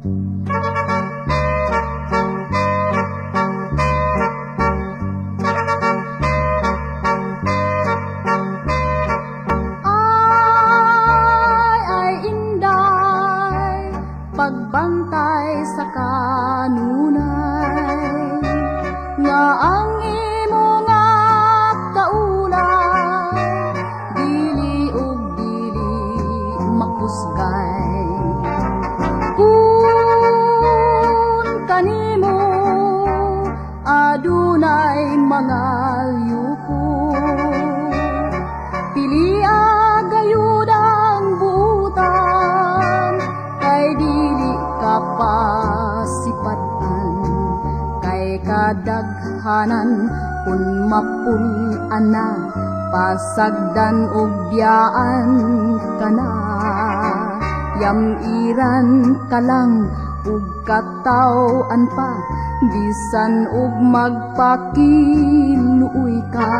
Ay, ay, inday, pagbantay sa kanunay, nga ang imo nga kaulay, dili ug dili makusgay. Kanimo adunay mga yuko, Pilia gayudang buutan Kay dili ka pasipatan Kay kadaghanan Kung mapulan na Pasagdan og biyaan ka na Yamiran ka lang ug katawan pa bisan ug magpakiluoy ka.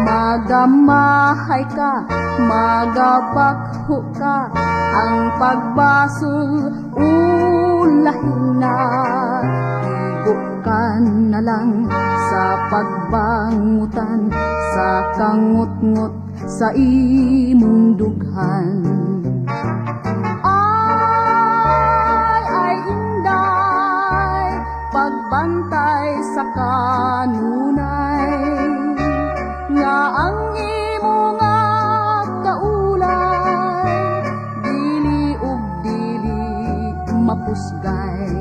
Magamahay ka magapakhu ka. Ang pagbasol ulahin na. Igo ka na lang sa pagbangutan sa kangut-ngut sa imong dughan sa kanunay, nga ang imo nga kaulay, dili ug dili mapusgay.